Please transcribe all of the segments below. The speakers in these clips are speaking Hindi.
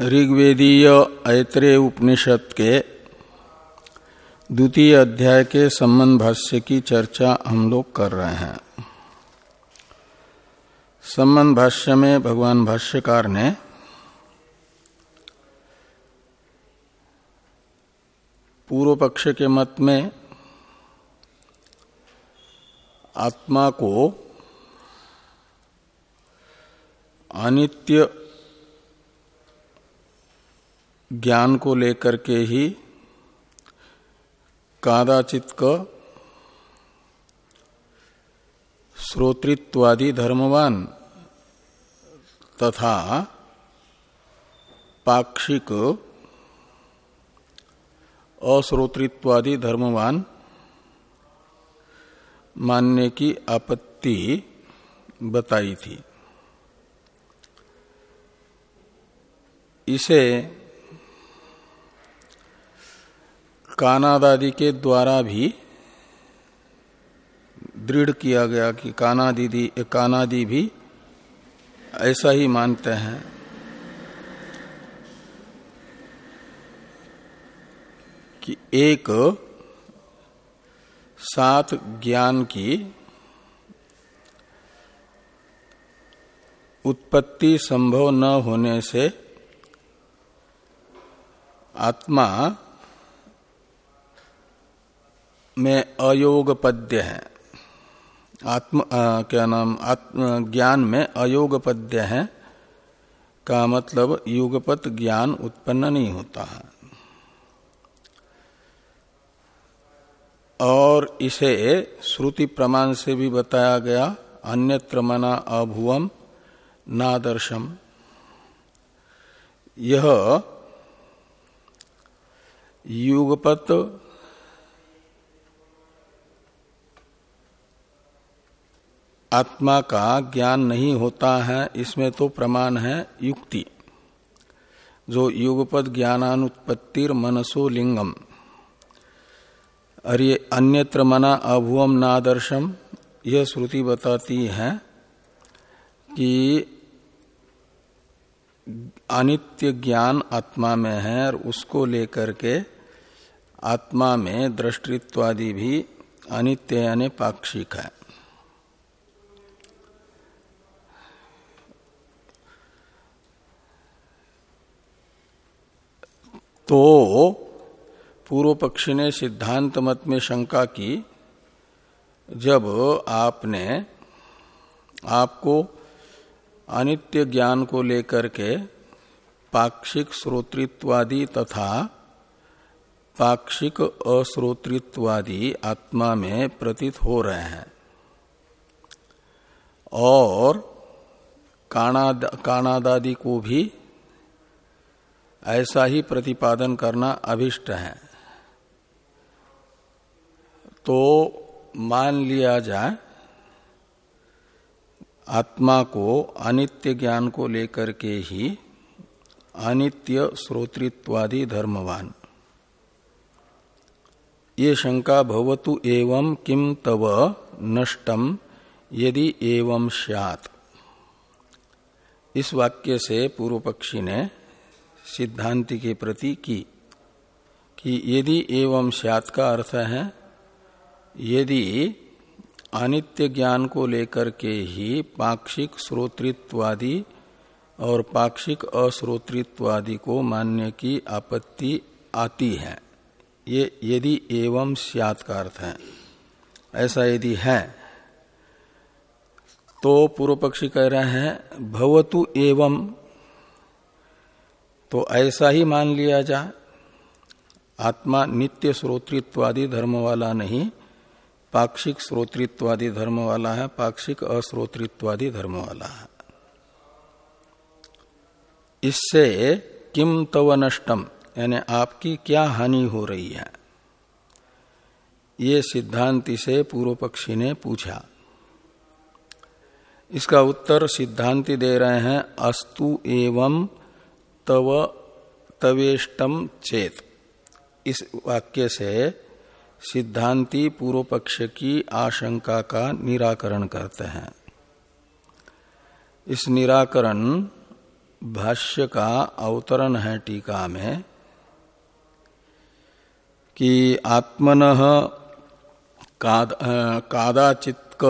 ऋग्वेदीय ऐत्रेय उपनिषद के द्वितीय अध्याय के संबंध भाष्य की चर्चा हम लोग कर रहे हैं। संबंध भाष्य में भगवान भाष्यकार ने पूर्व पक्ष के मत में आत्मा को अनित्य ज्ञान को लेकर के ही कादाचित क श्रोतृत्वादि धर्मवान तथा पाक्षिक अश्रोतृत्वादि धर्मवान मानने की आपत्ति बताई थी। इसे कानादादि के द्वारा भी दृढ़ किया गया कि कानादि कानादि भी ऐसा ही मानते हैं। कि एक सात ज्ञान की उत्पत्ति संभव न होने से आत्मा में अयोग पद्य है। आत्म आ, क्या नाम आत्म ज्ञान में अयोग पद्य है का मतलब युगपत ज्ञान उत्पन्न नहीं होता है। और इसे श्रुति प्रमाण से भी बताया गया अन्यत्र मना अभुवम नादर्शम। यह युगपत आत्मा का ज्ञान नहीं होता है, इसमें तो प्रमाण है युक्ति। जो युगपद ज्ञानानुत्पत्तिर मनसो लिंगम। ये अन्यत्र मना अभुवम नादर्शम। यह श्रुति बताती है कि अनित्य ज्ञान आत्मा में है और उसको लेकर के आत्मा में दृष्टित्वादि भी अनित्य यानी पाक्षिक है। तो पूर्व पक्षी ने सिद्धांत मत में शंका की, जब आपने आपको अनित्य ज्ञान को लेकर के पाक्षिक श्रोतृत्वादि तथा पाक्षिक अश्रोतृत्वादि आत्मा में प्रतीत हो रहे हैं। और काणादादि को भी ऐसा ही प्रतिपादन करना अभिष्ट है। तो मान लिया जाए, आत्मा को, अनित्य ज्ञान को लेकर के ही अनित्य श्रोतृत्वादि धर्मवान। ये शंका भवतु एवं किम तव नष्टम यदि एवं स्यात्। इस वाक्य से पूर्व पक्षी ने सिद्धांति के प्रति की, कि यदि एवं स्यात् का अर्थ है, यदि अनित्य ज्ञान को लेकर के ही पाक्षिक श्रोतृत्वादि और पाक्षिक अश्रोतृत्वादि को मान्य की आपत्ति आती है, ये यदि एवं स्यात् का अर्थ है। ऐसा यदि है तो पूर्व पक्षी कह रहे हैं, भवतु एवं तो ऐसा ही मान लिया जाए आत्मा नित्य श्रोतृत्वादि धर्म वाला नहीं, पाक्षिक श्रोतृत्वादि धर्म वाला है, पाक्षिक अश्रोतृत्वादि धर्म वाला है। इससे किम तव नष्टम, यानी आपकी क्या हानि हो रही है? ये सिद्धांति से पूर्व पक्षी ने पूछा। इसका उत्तर सिद्धांति दे रहे हैं, अस्तु एवं तव तवेष्टम चेत। इस वाक्य से सिद्धांति पूर्व पक्ष की आशंका का निराकरण करते हैं। इस निराकरण भाष्य का अवतरण है टीका में कि आत्मन काद, कादाचित्क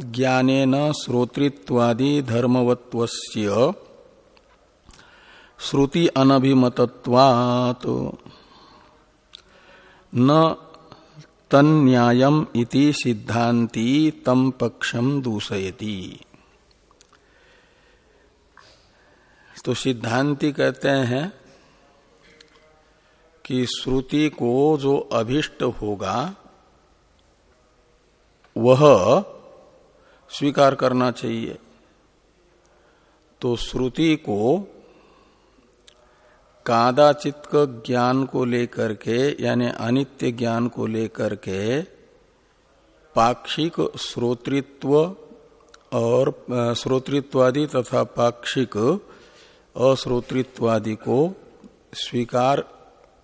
ज्ञानेन श्रोतृत्वादि धर्मवत्वस्य श्रुति अनभिमतत्वात्। न तन्यायम इति सिद्धांति तम पक्षम दूषयति। तो सिद्धांति कहते हैं कि श्रुति को जो अभिष्ट होगा, वह स्वीकार करना चाहिए। तो श्रुति को कादाचित ज्ञान को लेकर के, यानी अनित्य ज्ञान को लेकर के, पाक्षिक श्रोतृत्व और श्रोतृत्वादि तथा पाक्षिक अश्रोतृत्वादि को स्वीकार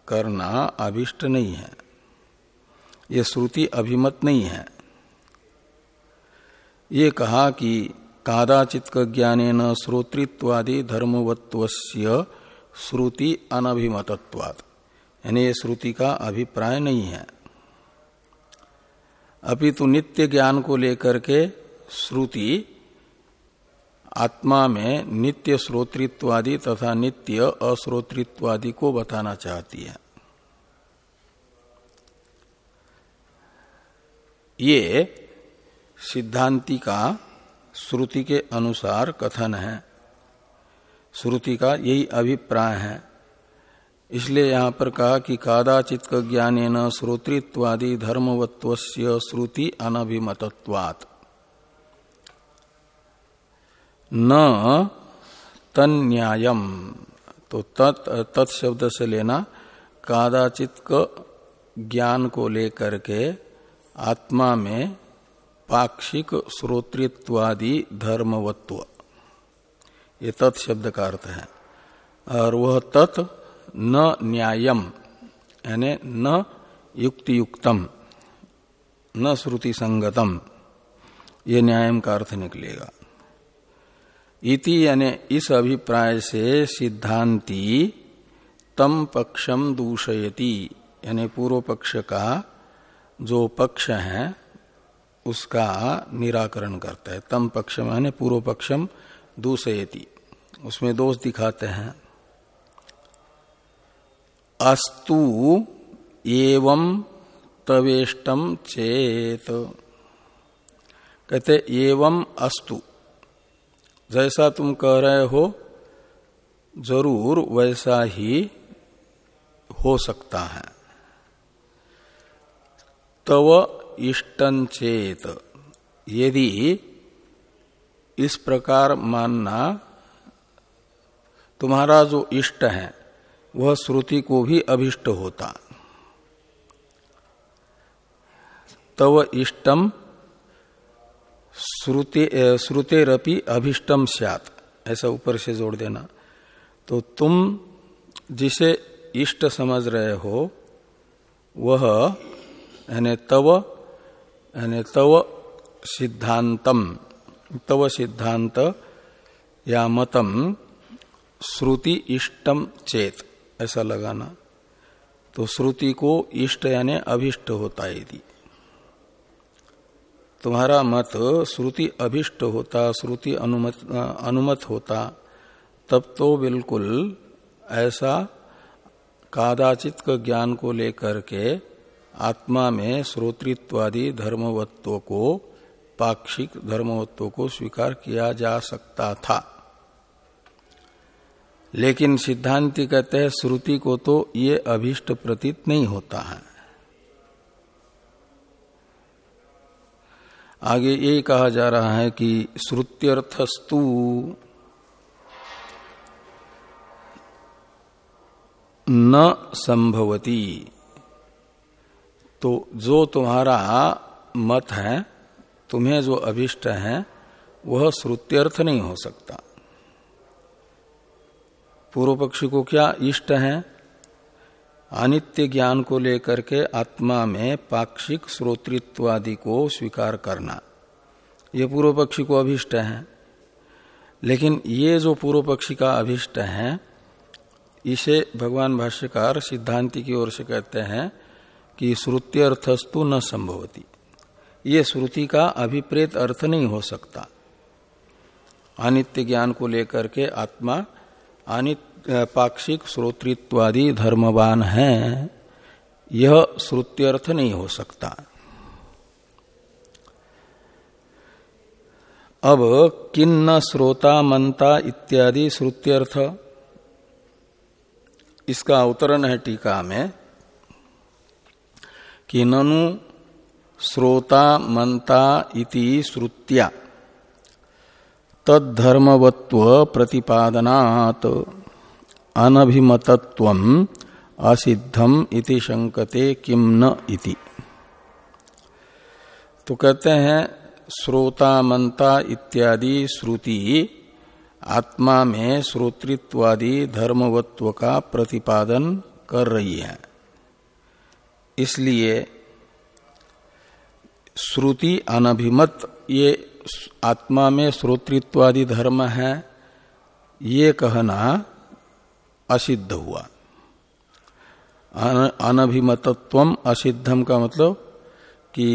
करना अभिष्ट नहीं है। ये श्रुति अभिमत नहीं है। ये कहा कि कादाचित ज्ञान श्रोतृत्वादि धर्मवत्वस्य श्रुति अनभिमतत्वात्। यानी ये श्रुति का अभिप्राय नहीं है। अपितु नित्य ज्ञान को लेकर के श्रुति आत्मा में नित्य श्रोतृत्वादि तथा नित्य अश्रोतृत्वादि को बताना चाहती है। ये सिद्धांति का श्रुति के अनुसार कथन है। श्रुति का यही अभिप्राय है। इसलिए यहाँ पर कहा कि कादाचित ज्ञान श्रोतृत्वादि धर्मवत्व श्रुति अनभिमतत्वात्। न तन्यायम। तो तत् तत्शब्द से लेना कादाचित ज्ञान को लेकर के आत्मा में पाक्षिक श्रोतृत्वादि धर्मवत्व ये तत् शब्द का अर्थ है। और वह तत् न न्यायम, यानी न युक्ति युक्तम न श्रुति संगतम ये न्यायम का अर्थ निकलेगा। इति यानी इस अभिप्राय से सिद्धांति तम पक्षम दूषयति, यानी पूर्व पक्ष का जो पक्ष है, उसका निराकरण करता है। तम पक्ष माने पूर्व पक्षम दूषयति उसमें दोष दिखाते हैं। अस्तु एवं तवेष्टम चेत। कहते, एवं अस्तु। जैसा तुम कह रहे हो, ज़रूर वैसा ही हो सकता है। तव इष्टन चेत। यदि इस प्रकार मानना, तुम्हारा जो इष्ट है, वह श्रुति को भी अभिष्ट होता। तव इष्टम श्रुतेरपि अभिष्टम स्यात। ऐसा ऊपर से जोड़ देना। तो तुम जिसे इष्ट समझ रहे हो, वह, यानी तव यानी तव सिद्धांतम। तव सिद्धांत या मतम श्रुति इष्टम चेत, ऐसा लगाना। तो श्रुति को इष्ट यानी अभिष्ट होता यदि। तुम्हारा मत श्रुति अभिष्ट होता, श्रुति अनुमत अनुमत होता, तब तो बिल्कुल ऐसा कादाचित ज्ञान को लेकर के आत्मा में श्रोतृत्वादि धर्मवत्व को पाक्षिक धर्मवत्व को स्वीकार किया जा सकता था। लेकिन सिद्धांति कहते हैं, श्रुति को तो ये अभिष्ट प्रतीत नहीं होता है। आगे ये कहा जा रहा है कि श्रुत्यर्थस्तु न संभवती। तो जो तुम्हारा मत है तुम्हें जो अभिष्ट है, वह श्रुत्यर्थ नहीं हो सकता। पूर्व पक्षी को क्या इष्ट है? अनित्य ज्ञान को लेकर के आत्मा में पाक्षिक श्रोतृत्वादि को स्वीकार करना। ये पूर्व पक्षी को अभिष्ट है। लेकिन ये जो पूर्व पक्षी का अभिष्ट है, इसे भगवान भाष्यकार सिद्धांति की ओर से कहते हैं कि श्रुत्यर्थस्तु न संभवती। ये श्रुति का अभिप्रेत अर्थ नहीं हो सकता। अनित्य ज्ञान को लेकर के आत्मा अनित्य पाक्षिक श्रोतृत्वादि धर्मवान है, यह श्रुत्यर्थ नहीं हो सकता। अब किन्न श्रोता मंता इत्यादि श्रुत्यर्थ इसका अवतरण है टीका में कि ननु श्रोता मंता इति श्रुत्या। तद्धर्मवत्व प्रतिपादनात् अनभिमतत्व असिद्धम इति शंकते किम न इति। तो कहते हैं, श्रोता मंता इत्यादि श्रुति आत्मा में श्रोतृत्वादि धर्मवत्व का प्रतिपादन कर रही है। इसलिए श्रुति अनभिमत, ये आत्मा में श्रोतृत्वादि धर्म है, ये कहना असिद्ध हुआ। अनभिमतत्व असिद्धम का मतलब कि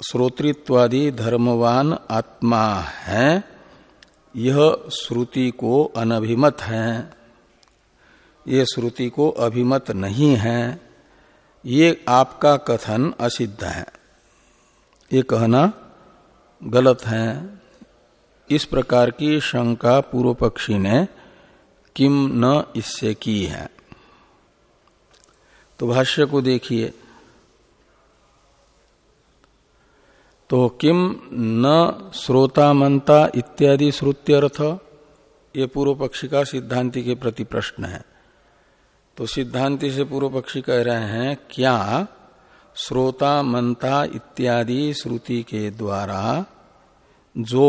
श्रोतृत्वादि धर्मवान आत्मा है, यह श्रुति को अनभिमत है। ये श्रुति को अभिमत नहीं है, ये आपका कथन असिद्ध है। ये कहना गलत है। इस प्रकार की शंका पूर्व पक्षी ने किम न इससे की है। तो भाष्य को देखिए। तो किम न श्रोता मंता इत्यादि श्रुत्यर्थ, ये पूर्व पक्षी का सिद्धांति के प्रति प्रश्न है। तो सिद्धांति से पूर्व पक्षी कह रहे हैं, क्या श्रोता मंता इत्यादि श्रुति के द्वारा जो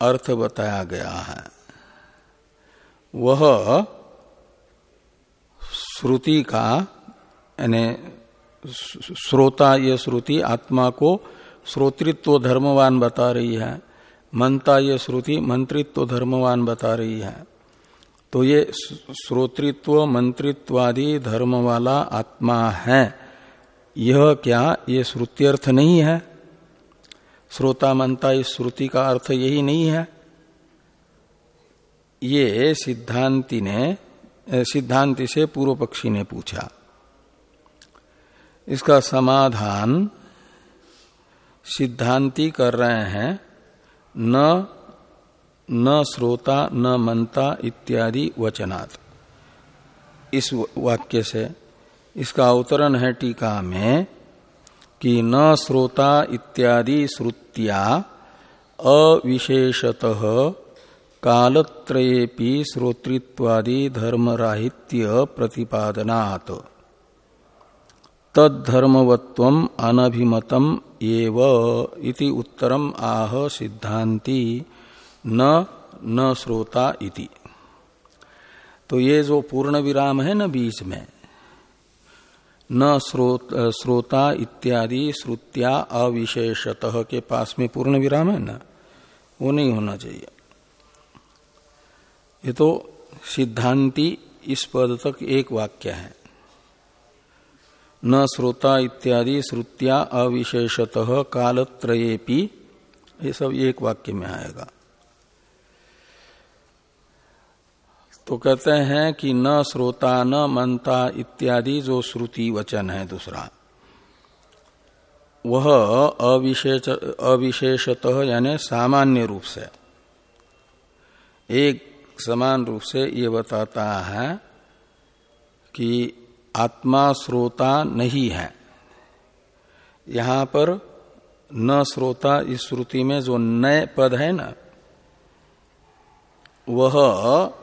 अर्थ बताया गया है, वह श्रुति का, यानी श्रोता ये श्रुति आत्मा को श्रोतृत्व धर्मवान बता रही है मनता ये श्रुति मंत्रित्व धर्मवान बता रही है। तो ये श्रोतृत्व मंत्रित्वादि धर्म वाला आत्मा है। यह क्या ये श्रुत्यर्थ नहीं है? श्रोता मनता इस श्रुति का अर्थ यही नहीं है। ये सिद्धांति ने सिद्धांति से पूर्व पक्षी ने पूछा। इसका समाधान सिद्धांति कर रहे हैं, न न श्रोता, न मनता इत्यादि वचनात्। इस वाक्य से इसका अवतरण है टीका में कि न श्रोता इत्यादि श्रुतिया अविशेषतः कालत्रयेपि श्रोतृत्वादि धर्मराहित्य प्रतिपादनात्। तद्धर्मवत्व अनभिमतम एव इति उत्तरम आह सिद्धांति न न श्रोता इति। तो ये जो पूर्ण विराम है ना बीच में न स्रोत श्रोता इत्यादि श्रुत्या अविशेषतः के पास में पूर्ण विराम है ना? वो नहीं होना चाहिए। ये तो सिद्धांति इस पद तक एक वाक्य है। न श्रोता इत्यादि श्रुत्या अविशेषतः कालत्रयेपि, ये सब एक वाक्य में आएगा। तो कहते हैं कि न श्रोता, न मनता इत्यादि जो श्रुति वचन है दूसरा। वह अविशेष, अविशेषतः यानी सामान्य रूप से, एक समान रूप से ये बताता है कि आत्मा श्रोता नहीं है। यहाँ पर न श्रोता इस श्रुति में जो नए पद है ना, वह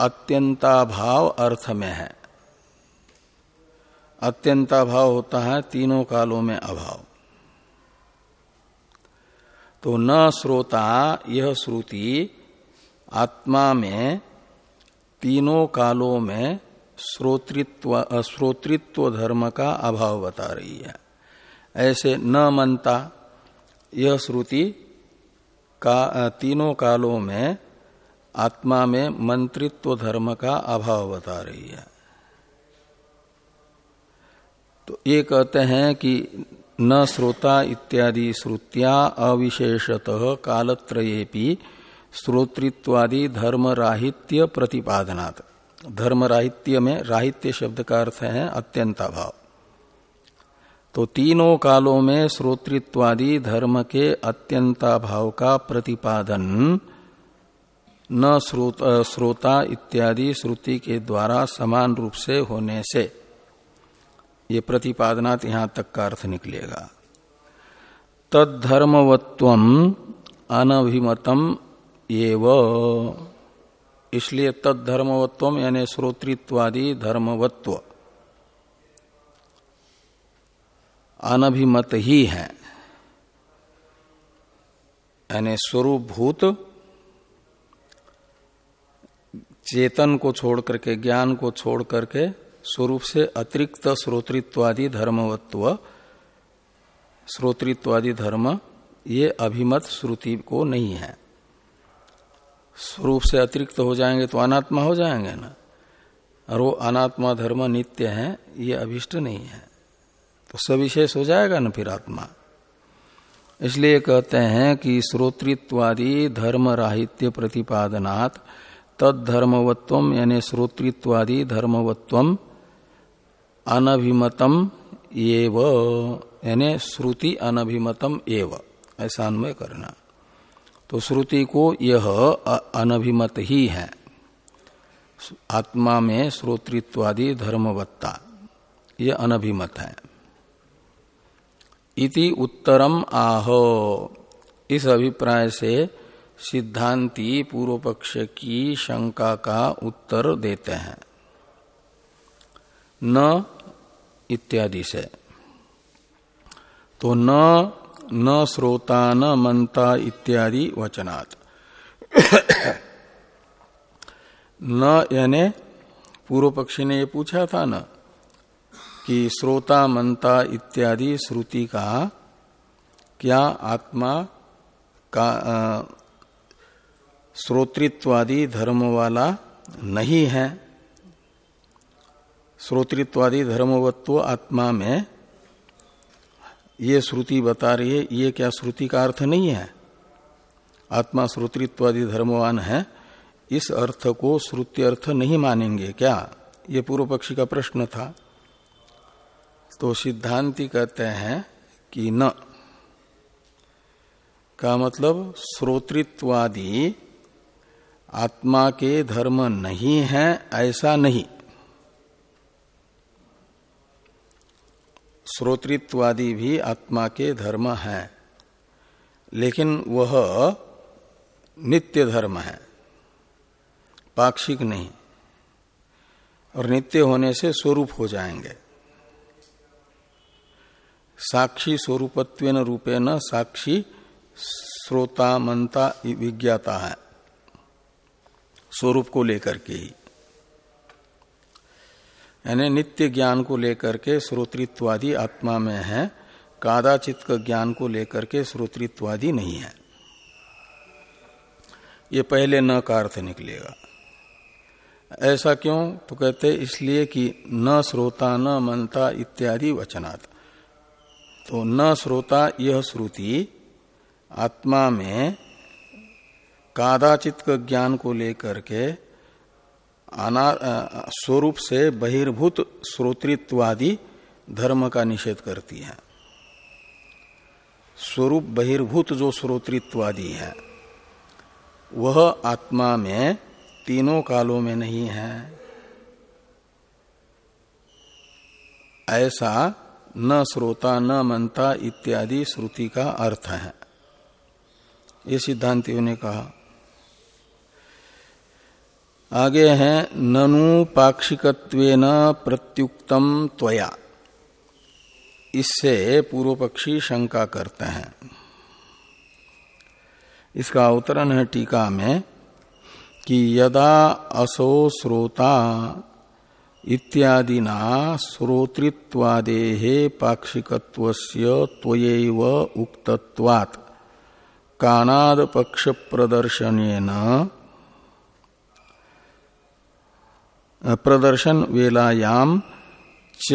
अत्यंताभाव अर्थ में है। अत्यंताभाव होता है तीनों कालों में अभाव। तो न श्रोता यह श्रुति आत्मा में तीनों कालों में श्रोतृत्व श्रोतृत्व धर्म का अभाव बता रही है। ऐसे न मनता यह श्रुति का, तीनों कालों में आत्मा में मंत्रित्व धर्म का अभाव बता रही है। तो ये कहते हैं कि न श्रोता इत्यादि श्रुतिया अविशेषतः कालत्रयेपि श्रोतृत्वादि धर्म राहित्य प्रतिपादनात्। धर्म राहित्य में राहित्य शब्द का अर्थ है अत्यंताभाव। तो तीनों कालों में श्रोतृत्वादि धर्म के अत्यंताभाव का प्रतिपादन न श्रोता इत्यादि श्रुति के द्वारा समान रूप से होने से ये प्रतिपादनात् यहाँ तक का अर्थ निकलेगा। तद्धर्मवत्व अनभिमतम एव। इसलिए तद्धर्मवत्व यानी श्रोतृत्वादि धर्मवत्व अनभिमत ही है। यानी स्वरूप चेतन को छोड़ करके, ज्ञान को छोड़ करके स्वरूप से अतिरिक्त श्रोतृत्वादि धर्मवत्व, श्रोतृत्वादि धर्म, ये अभिमत श्रुति को नहीं है। स्वरूप से अतिरिक्त हो जाएँगे तो अनात्मा हो जाएँगे ना? और वो अनात्मा धर्म नित्य है, ये अभिष्ट नहीं है। तो सविशेष हो जाएगा ना फिर आत्मा? इसलिए कहते हैं कि श्रोतृत्वादि धर्म राहित्य प्रतिपादनात् तद धर्मवत्व यानी श्रोतृत्वादि धर्मवत्व अनभिमतम एव, यानी श्रुति अनभिमतम एव। ऐसा अन्वय करना। तो श्रुति को यह अनभिमत ही है। आत्मा में श्रोतृत्वादि धर्मवत्ता यह अनभिमत है। इति उत्तरम आह। इस अभिप्राय से सिद्धांति पूर्व पक्ष की शंका का उत्तर देते हैं। न इत्यादि से। तो न न श्रोता, न मनता इत्यादि वचनात्। न यानी पूर्व पक्षी ने ये पूछा था ना, कि श्रोता मनता इत्यादि श्रुति का क्या आत्मा का श्रोतृत्वादि धर्म वाला नहीं है। श्रोतृत्वादि धर्मवत्व आत्मा में ये श्रुति बता रही है, ये क्या श्रुति का अर्थ नहीं है? आत्मा श्रोतृत्वादि धर्मवान है, इस अर्थ को श्रुति अर्थ नहीं मानेंगे क्या? ये पूर्व पक्षी का प्रश्न था। तो सिद्धांति कहते हैं कि न। का मतलब श्रोतृत्वादि आत्मा के धर्म नहीं है, ऐसा नहीं। श्रोतृत्वादि भी आत्मा के धर्म है, लेकिन वह नित्य धर्म है, पाक्षिक नहीं, और नित्य होने से स्वरूप हो जाएँगे। साक्षी स्वरूपत्व रूपेण साक्षी श्रोता मनता विज्ञाता है। स्वरूप को लेकर के ही। यानी नित्य ज्ञान को लेकर के श्रोतृत्वादी आत्मा में है, कादाचित ज्ञान को लेकर के श्रोतृत्वादि नहीं है। ये पहले न का अर्थ निकलेगा। ऐसा क्यों? तो कहते इसलिए कि न श्रोता, न मनता इत्यादि वचनात्। तो न श्रोता यह श्रुति आत्मा में कादाचित ज्ञान को लेकर के अना स्वरूप से बहिर्भूत श्रोतृत्वादि धर्म का निषेध करती है। स्वरूप बहिर्भूत जो श्रोतृत्वादि है, वह आत्मा में तीनों कालों में नहीं है। ऐसा न श्रोता, न मनता इत्यादि श्रुति का अर्थ है। ये सिद्धांतियों ने कहा। आगे हैं, ननु पाक्षिकत्वेन प्रत्युक्तम त्वया। इससे पूर्व पक्षी शंका करते हैं। इसका अवतरण है टीका में कि यदा असो श्रोता इत्यादिना श्रोतृत्वादेहे पाक्षिकत्वस्य त्वयैव उक्तत्वात्। कानाद पक्ष प्रदर्शन प्रदर्शन वेलायाम च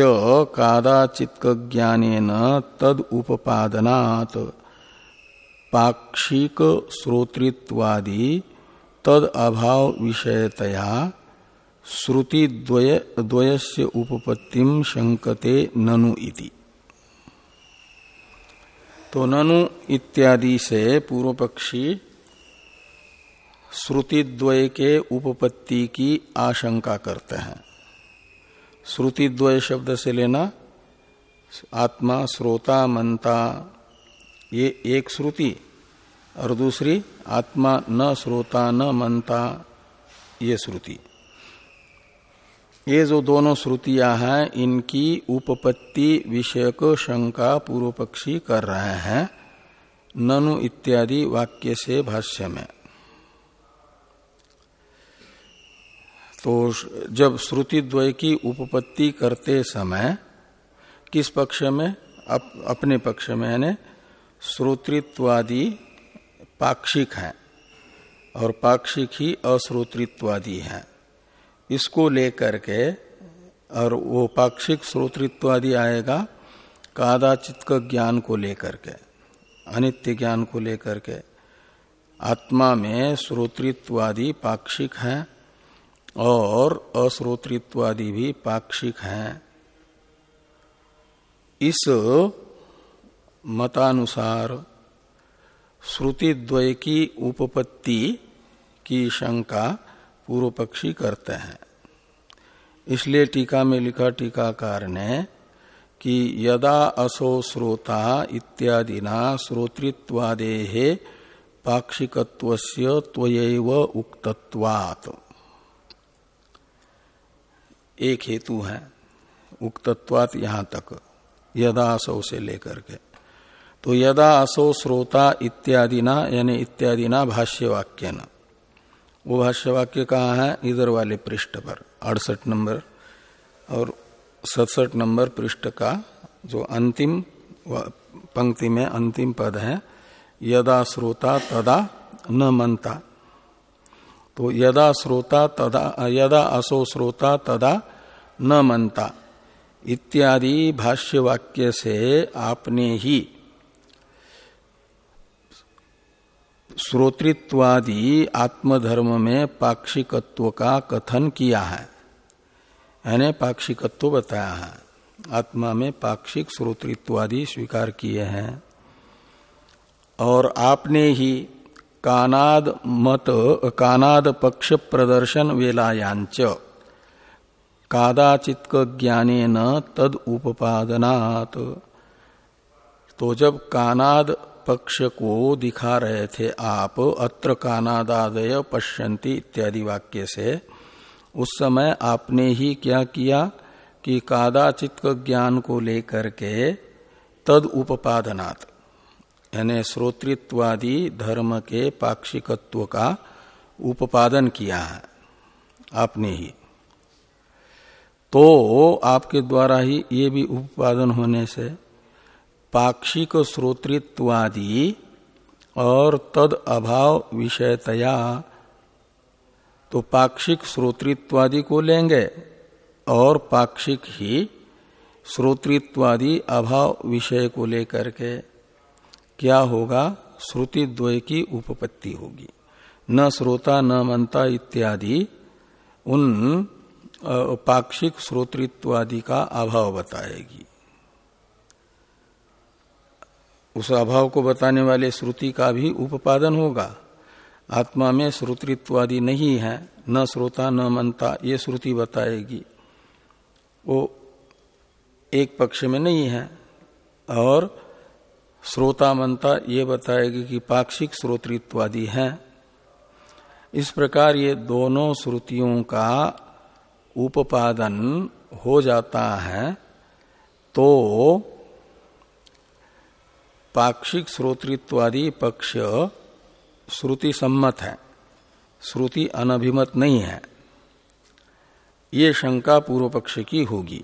कादाचित ज्ञान तद उपादनात् पाक्षिक श्रोतृत्वादि तद अभाव विषयतया श्रुति द्वय द्वयस्य उपपत्तिम शंकते ननु इति। तो ननु इत्यादि से पूर्व पक्षी श्रुति द्वय के उपपत्ति की आशंका करते हैं। श्रुति द्वय शब्द से लेना, आत्मा, श्रोता मनता ये एक श्रुति, और दूसरी आत्मा, न श्रोता, न मनता ये श्रुति। ये जो दोनों श्रुतियाँ हैं, इनकी उपपत्ति विषयक शंका पूर्व पक्षी कर रहे हैं। ननु इत्यादि वाक्य से भाष्य में। तो जब श्रुति द्वय की उपपत्ति करते समय किस पक्ष में? अप, अपने पक्ष में यानी श्रोतृत्वादि पाक्षिक हैं और पाक्षिक ही अश्रोतृत्वादि हैं। इसको लेकर के और वो पाक्षिक श्रोतृत्वादि आएगा कादाचित का ज्ञान को लेकर के अनित्य ज्ञान को लेकर के। आत्मा में श्रोतृत्वादि पाक्षिक है और अश्रोतृत्वादि भी पाक्षिक हैं। इस मतानुसार श्रुति द्वय की उपपत्ति की शंका पूर्व पक्षी करते हैं। इसलिए टीका में लिखा टीकाकार ने कि यदा असो श्रोता इत्यादि न श्रोतृत्वादे पाक्षिकत्व त्वयैव एक हेतु है, उक्तत्वात यहाँ तक, यदा असो से लेकर के। तो यदा असो श्रोता इत्यादि ना यानी इत्यादि ना भाष्य वाक्य न। वो भाष्य वाक्य कहा है? इधर वाले पृष्ठ पर, अड़सठ नंबर, और सड़सठ नंबर पृष्ठ का जो अंतिम पंक्ति में अंतिम पद है, यदा श्रोता तदा न मनता तो यदा श्रोता तदा, यदा असो श्रोता तदा न मनता। इत्यादि भाष्य वाक्य से आपने ही श्रोतृत्वादि आत्मधर्म में पाक्षिकत्व का कथन किया है। यानी पाक्षिकत्व बताया है। आत्मा में पाक्षिक श्रोतृत्वादि स्वीकार किए हैं। और आपने ही कानाद मत, कानाद पक्ष प्रदर्शन वेलायांच। कादाचित ज्ञाने न तद उपादनात् तो जब कानाद पक्ष को दिखा रहे थे आप, अत्र कानादादय पश्यंती इत्यादि वाक्य से, उस समय आपने ही क्या किया कि कादाचित ज्ञान को लेकर के तद उपादनात् यानी श्रोतृत्वादि धर्म के पाक्षिकत्व का उपादन किया है, आपने ही। तो आपके द्वारा ही ये भी उपादन होने से पाक्षिक श्रोतृत्वादि और तद अभाव विषयतया तो पाक्षिक श्रोतृत्वादि को लेंगे और पाक्षिक ही श्रोतृत्वादि अभाव विषय को लेकर के क्या होगा? श्रुति द्वय की उपपत्ति होगी। न श्रोता, न मनता इत्यादि, उन पाक्षिक श्रोतृत्वादि का अभाव बताएगी। उस अभाव को बताने वाले श्रुति का भी उपादन होगा। आत्मा में श्रोतृत्वादि नहीं है, न श्रोता, न मनता ये श्रुति बताएगी। वो एक पक्ष में नहीं है, और श्रोता मनता ये बताएगी कि पाक्षिक श्रोतृत्वादी हैं। इस प्रकार ये दोनों श्रुतियों का उपादन हो जाता है तो पाक्षिक श्रोतृत्वादि पक्ष श्रुति सम्मत है। श्रुति अनभिमत नहीं है। ये शंका पूर्व पक्ष की होगी।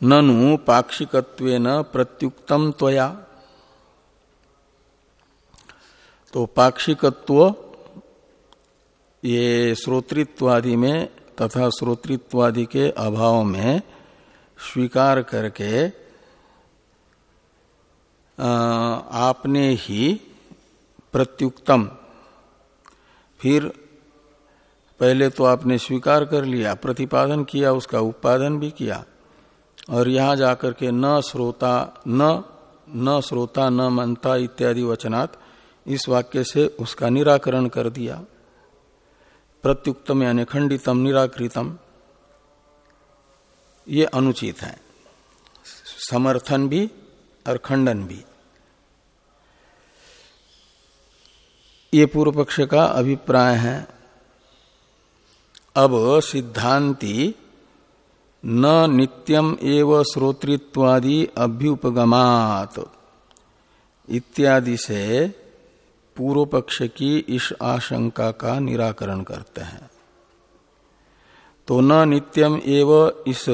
ननु पाक्षिकत्व प्रत्युक्तम त्वया। तो पाक्षिकत्व ये श्रोतृत्वादि में तथा श्रोतृत्वादि के अभाव में स्वीकार करके आपने ही प्रत्युक्तम। फिर पहले तो आपने स्वीकार कर लिया, प्रतिपादन किया, उसका उत्पादन भी किया। और यहाँ जाकर के न श्रोता, न न श्रोता, न मनता इत्यादि वचनात् इस वाक्य से उसका निराकरण कर दिया। प्रत्युक्तम यानी खंडितम, निराकृतम, ये अनुचित है। समर्थन भी और खंडन भी। ये पूर्व पक्ष का अभिप्राय है। अब सिद्धांति न नित्यम एव श्रोतृत्वादि अभ्युपगमात। इत्यादि से पूर्व पक्ष की इस आशंका का निराकरण करते हैं। तो न नित्यम एव इस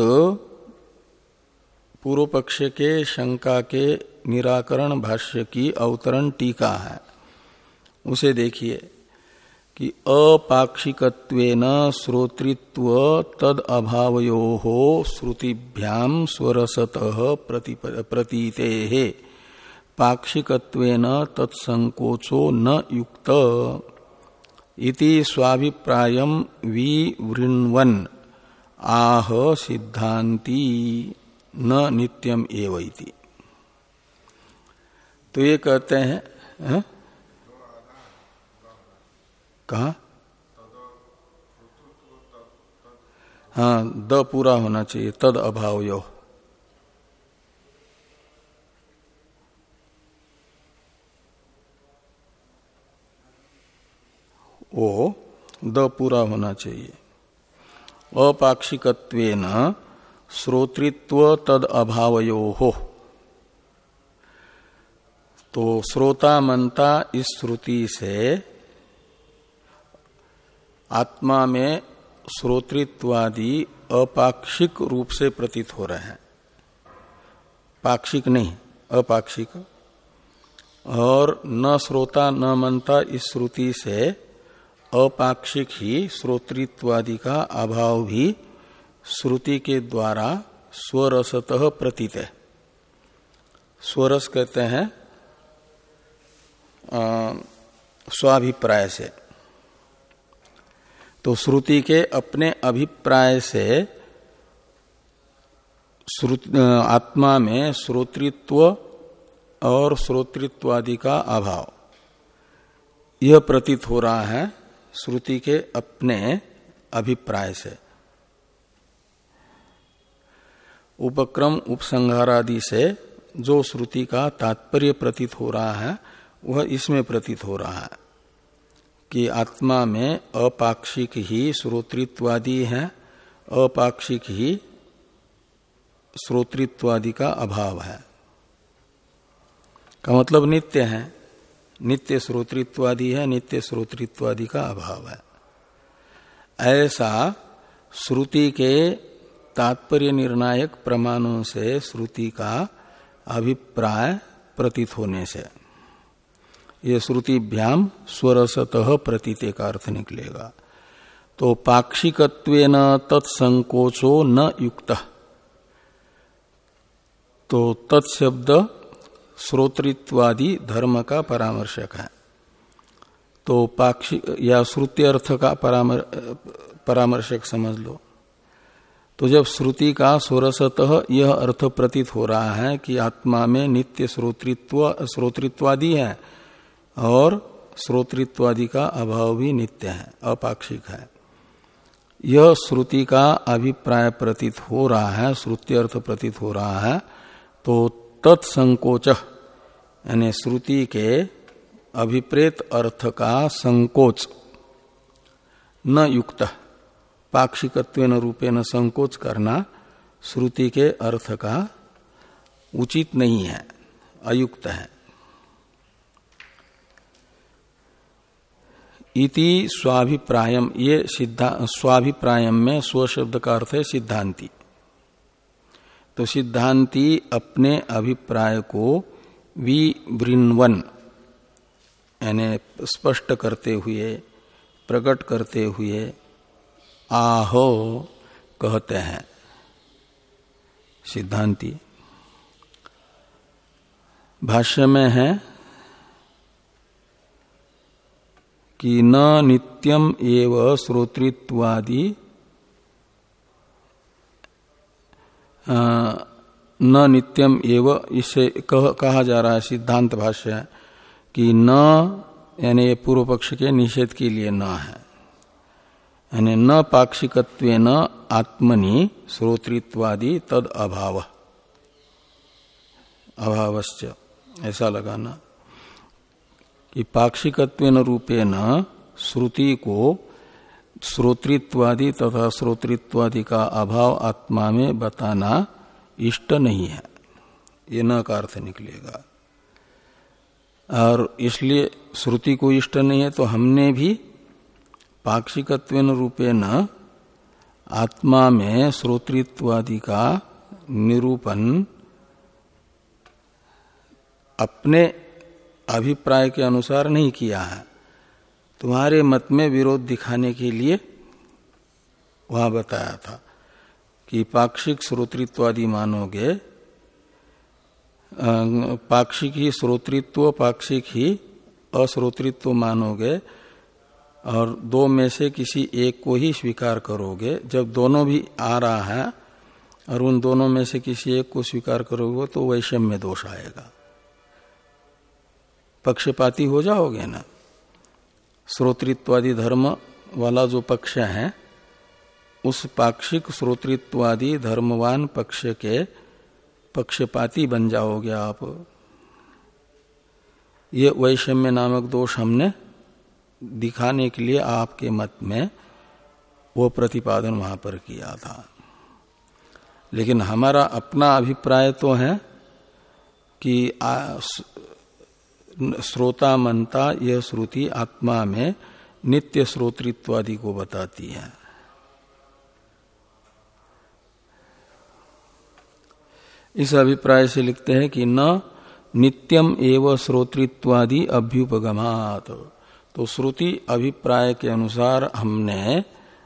पूर्व पक्ष के शंका के निराकरण भाष्य की अवतरण टीका है। उसे देखिए। कि अपाक्षिकत्वेन श्रोतृत्व तद अभावयो हो श्रुतिभ्याम स्वरसत प्रतीते। पाक्षिकत्वेन तत्संकोचो न युक्त। इति स्वाभिप्राय विवृण्वन आह सिद्धांति न नित्यम एव तो ये कहते हैं, है? कहा? हाँ द पूरा होना चाहिए, तद अभाव यो। वो द पूरा होना चाहिए। अपाक्षिकत्व श्रोतृत्व तद अभावयो हो। तो श्रोता मनता इस श्रुति से आत्मा में श्रोतृत्वादि अपाक्षिक रूप से प्रतीत हो रहे हैं। पाक्षिक नहीं, अपाक्षिक। और न श्रोता न मनता इस श्रुति से अपाक्षिक ही श्रोतृत्वादि का अभाव भी श्रुति के द्वारा स्वरसत प्रतीत है। स्वरस कहते हैं स्वाभिप्राय से। तो श्रुति के अपने अभिप्राय से आत्मा में श्रोतृत्व और श्रोतृत्वादि का अभाव। यह प्रतीत हो रहा है श्रुति के अपने अभिप्राय से। उपक्रम उपसंहार आदि से जो श्रुति का तात्पर्य प्रतीत हो रहा है, वह इसमें प्रतीत हो रहा है। कि आत्मा में अपाक्षिक ही श्रोतृत्वादि है। अपाक्षिक ही श्रोतृत्वादि का अभाव है। का मतलब नित्य है। नित्य श्रोतृत्वादि है, नित्य श्रोतृत्वादि का अभाव है। ऐसा श्रुति के तात्पर्य निर्णायक प्रमाणों से श्रुति का अभिप्राय प्रतीत होने से। ये श्रुतिभ्याम स्वरसत प्रतीत का अर्थ निकलेगा। तो पाक्षिकत्व तत्संकोचो न युक्त। तो तत्शब्द श्रोतृत्वादि धर्म का परामर्शक है। तो पाक्षिक या श्रुति अर्थ का परामर, परामर्शक समझ लो। तो जब श्रुति का सोरसतः यह अर्थ प्रतीत हो रहा है कि आत्मा में नित्य श्रोतृत्व श्रोतृत्वादि है और श्रोतृत्वादि का अभाव भी नित्य है, अपाक्षिक है। यह श्रुति का अभिप्राय प्रतीत हो रहा है, श्रुति अर्थ प्रतीत हो रहा है तो तत्संकोच, यानी श्रुति के अभिप्रेत अर्थ का संकोच, न युक्त पाक्षिकत्व रूपे न संकोच करना श्रुति के अर्थ का उचित नहीं है, अयुक्त है। इति स्वाभिप्रायम, ये सिद्धा, स्वाभिप्रायम में स्व शब्द का अर्थ है सिद्धांति। तो सिद्धांति अपने अभिप्राय को विवृणवन, यानी स्पष्ट करते हुए, प्रकट करते हुए आहो कहते हैं। सिद्धांति। भाष्य में है कि न नित्यम एव श्रोतृत्वादि न नित्यम एव इसे कह, कहा जा रहा है सिद्धांत भाष्य कि न यानी पूर्व पक्ष के निषेध के लिए न है। यानी न पाक्षिकत्व न आत्मनि श्रोतृत्वादि तद अभाव। अभावश्च ऐसा लगाना। कि पाक्षिकत्व रूपे न श्रुति को श्रोतृत्वादि तथा श्रोतृत्वादि का अभाव आत्मा में बताना इष्ट नहीं है ये न का अर्थ निकलेगा और इसलिए श्रुति को इष्ट नहीं है तो हमने भी पाक्षिकत्व रूपे न आत्मा में श्रोतृत्वादि का निरूपण अपने अभिप्राय के अनुसार नहीं किया है। तुम्हारे मत में विरोध दिखाने के लिए वहाँ बताया था कि पाक्षिक श्रोतृत्वादि मानोगे पाक्षिक ही श्रोतृत्व, पाक्षिक ही अश्रोतृत्व मानोगे और दो में से किसी एक को ही स्वीकार करोगे। जब दोनों भी आ रहा है और उन दोनों में से किसी एक को स्वीकार करोगे तो वैषम्य दोष आएगा। पक्षपाती हो जाओगे ना। श्रोतृत्वादि धर्म वाला जो पक्ष है, उस पाक्षिक श्रोतृत्वादि धर्मवान पक्ष के पक्षपाती बन जाओगे आप। ये वैषम्य नामक दोष हमने दिखाने के लिए आपके मत में वो प्रतिपादन वहाँ पर किया था। लेकिन हमारा अपना अभिप्राय तो है कि श्रोता मनता यह श्रुति आत्मा में नित्य श्रोतृत्वादि को बताती है। इस अभिप्राय से लिखते हैं कि न नित्यम एव श्रोतृत्वादि अभ्युपगमात। तो श्रुति अभिप्राय के अनुसार हमने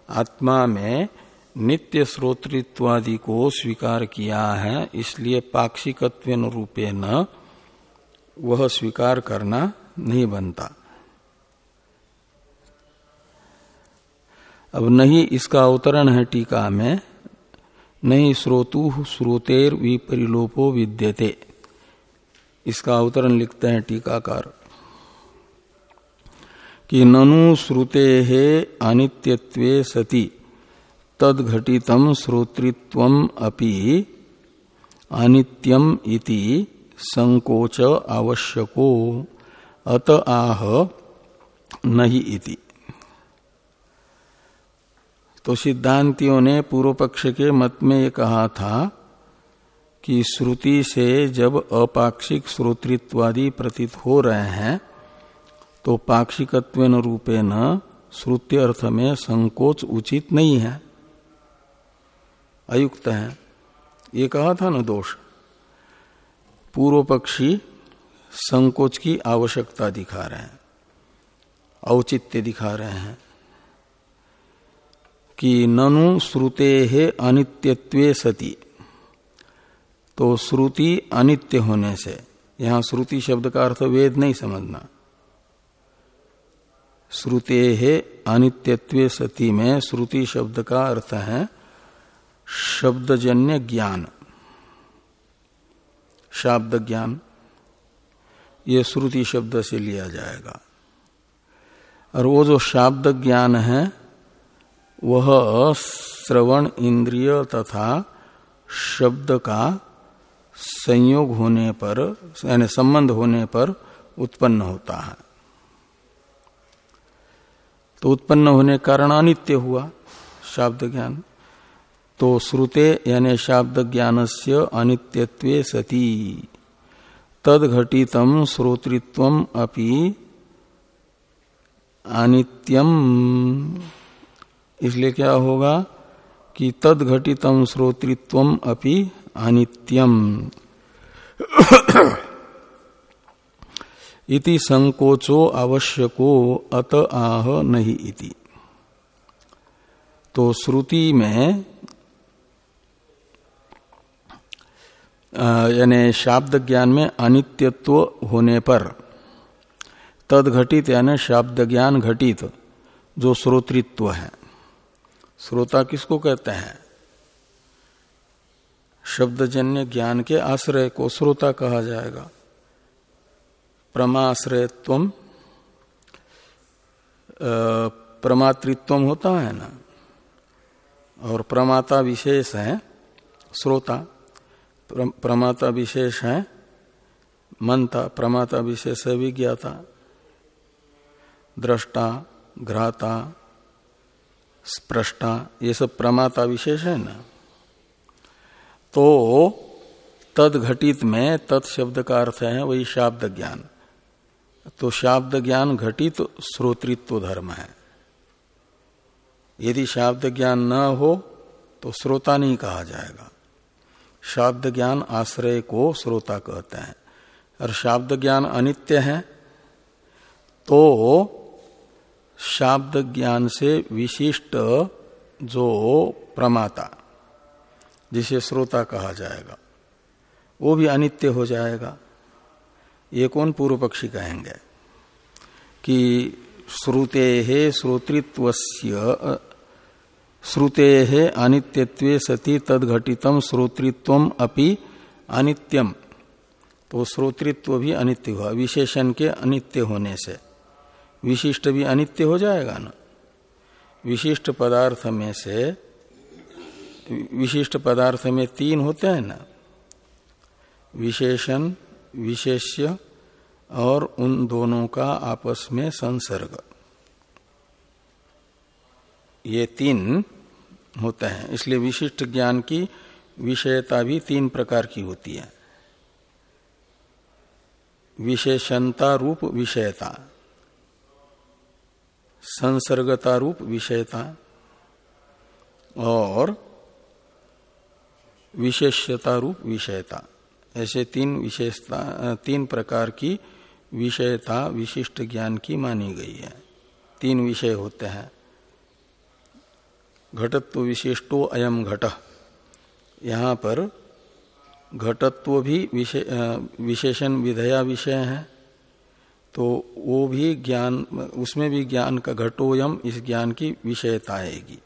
आत्मा में नित्य श्रोतृत्वादि को स्वीकार किया है, इसलिए पाक्षिकत्व रूपे न वह स्वीकार करना नहीं बनता। अब नहीं इसका अवतरण है टीका में, नहीं श्रोतु श्रोतेर विपरिलोपो विद्यते। इसका अवतरण लिखते हैं टीकाकार। कि ननु श्रुते है अनित्यत्वे सति तदघटितम श्रोतृत्व अपि अनित्यम इति संकोच आवश्यको, अत आह नहीं इति। तो सिद्धांतियों ने पूर्व पक्ष के मत में ये कहा था कि श्रुति से जब अपाक्षिक श्रोतृत्वादि प्रतीत हो रहे हैं तो पाक्षिकत्व रूपे न श्रुति अर्थ में संकोच उचित नहीं है। अयुक्त है। ये कहा था ना दोष? पूर्व पक्षी संकोच की आवश्यकता दिखा रहे हैं, औचित्य दिखा रहे हैं कि ननु श्रुते है अनित्यत्वे सती। तो श्रुति अनित्य होने से, यहाँ श्रुति शब्द का अर्थ वेद नहीं समझना। श्रुते है अनित्यत्वे सती में श्रुति शब्द का अर्थ है शब्दजन्य ज्ञान। शाब्द ज्ञान ये श्रुति शब्द से लिया जाएगा। और वो जो शाब्द ज्ञान है, वह श्रवण इंद्रिय तथा शब्द का संयोग होने पर, यानी संबंध होने पर उत्पन्न होता है। तो उत्पन्न होने कारण अनित्य हुआ शाब्द ज्ञान तो श्रुते यानी शाब्द ज्ञान से अनित्यत्व सती। तदघटितम श्रोतृत्व अपि अनित्यम। इसलिए क्या होगा कि तदघटितम श्रोतृत्व अपि अनित्यम। इति संकोचो आवश्यको अत आह नहीं इति। तो श्रुति में यानी शाब्द ज्ञान में अनित्यत्व होने पर। तद घटित यानी शाब्द ज्ञान घटित, जो श्रोतृत्व है। श्रोता किसको कहते हैं? शब्दजन्य ज्ञान के आश्रय को श्रोता कहा जाएगा। प्रमाश्रयत्व प्रमातृत्व होता है ना? और प्रमाता विशेष है, श्रोता। प्रमाता विशेष है। मनता प्रमाता विशेष है, विज्ञाता दृष्टा घ्राता, स्प्रष्टा, ये सब प्रमाता विशेष है ना। तो तद घटित में तत्शब्द का अर्थ है वही शाब्द ज्ञान। तो शाब्द ज्ञान घटित श्रोतृत्व धर्म है। यदि शाब्द ज्ञान न हो तो श्रोता नहीं कहा जाएगा। शाब्द ज्ञान आश्रय को श्रोता कहते हैं। और शाब्द ज्ञान अनित्य है तो शाब्द ज्ञान से विशिष्ट जो प्रमाता, जिसे श्रोता कहा जाएगा, वो भी अनित्य हो जाएगा। ये कौन पूर्व पक्षी कहेंगे कि श्रुते है श्रोतृत्व श्रुते है अनित्यत्व सती तदघटितम श्रोतृत्व अपि अनित्यम। तो श्रोतृत्व भी अनित्य हुआ। विशेषण के अनित्य होने से। विशिष्ट भी अनित्य हो जाएगा ना? विशिष्ट पदार्थ में से, विशिष्ट पदार्थ में तीन होते हैं ना? विशेषण, विशेष्य और उन दोनों का आपस में संसर्ग। ये तीन होते हैं। इसलिए विशिष्ट ज्ञान की विषयता भी तीन प्रकार की होती है। विशेषणता रूप विषयता, संसर्गता रूप विषयता और विशेष्यता रूप विषयता। ऐसे तीन विशेषता, तीन प्रकार की विषयता विशिष्ट ज्ञान की मानी गई है। तीन विषय होते हैं। घटत्व विशिष्टो अयम घट। यहाँ पर घटत्व भी विशेषण विधया विषय है। तो वो भी ज्ञान, उसमें भी ज्ञान का घटोयम इस ज्ञान की विषयता आएगी।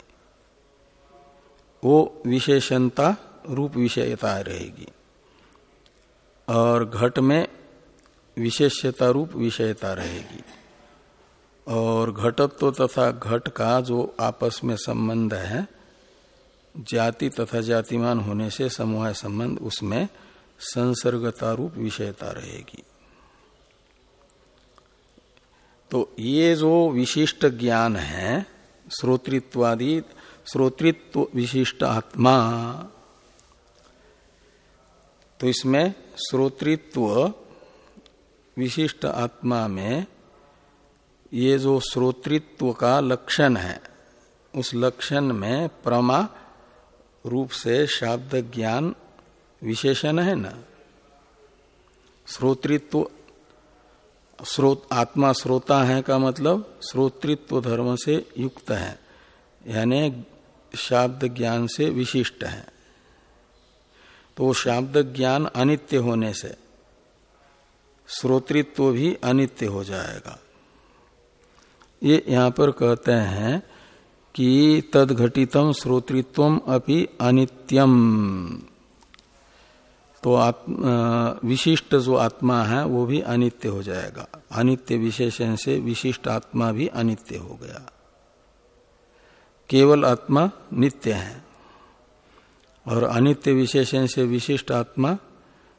वो विशेषणता रूप विषयता रहेगी। और घट में विशेष्यता रूप विषयता रहेगी। और घटत्व तथा घट का जो आपस में संबंध है, जाति तथा जातिमान होने से समूह संबंध उसमें संसर्गता रूप विषयता रहेगी। तो ये जो विशिष्ट ज्ञान है, श्रोतृत्वादि, श्रोतृत्व विशिष्ट आत्मा तो इसमें श्रोतृत्व विशिष्ट आत्मा में ये जो श्रोतृत्व का लक्षण है, उस लक्षण में प्रमा रूप से शाब्द ज्ञान विशेषण है ना? श्रोतृत्व स्रोत आत्मा श्रोता है का मतलब श्रोतृत्व धर्म से युक्त है, यानी शाब्द ज्ञान से विशिष्ट है। तो शाब्द ज्ञान अनित्य होने से श्रोतृत्व भी अनित्य हो जाएगा। ये यहाँ पर कहते हैं कि तद घटितम श्रोतृत्व अपि अनित्यम। तो विशिष्ट जो आत्मा है, वो भी अनित्य हो जाएगा। अनित्य विशेषण से विशिष्ट आत्मा भी अनित्य हो गया। केवल आत्मा नित्य है। और अनित्य विशेषण से विशिष्ट आत्मा,